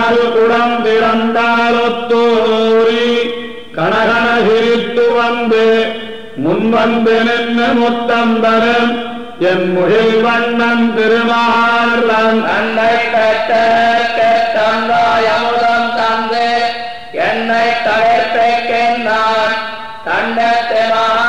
கண்ணல் குடம் திறந்தாலொத்தோரி கணகண சிரித்து வந்து முன்வந்து நின்று முத்தம்பரன் என் முகில் வண்ணன் திருமாறன் தன்னை பெற்ற தந்தாய் அமுதம் தந்து. என்னை தவிர்ப்பிக்கின்றான் தண்டத்து தண்டத்தை கரைகள்